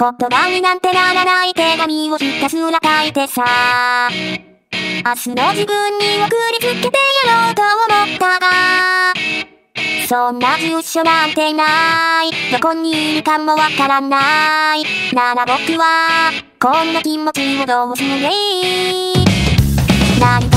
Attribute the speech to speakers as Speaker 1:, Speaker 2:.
Speaker 1: 言葉になんてならない手紙をひたすら書いてさ。明日の自分に送りつけてやろうと思ったが、そんな住所なんてない。どこにいるかもわからない。なら僕は、こんな気持ちをどうする？ね何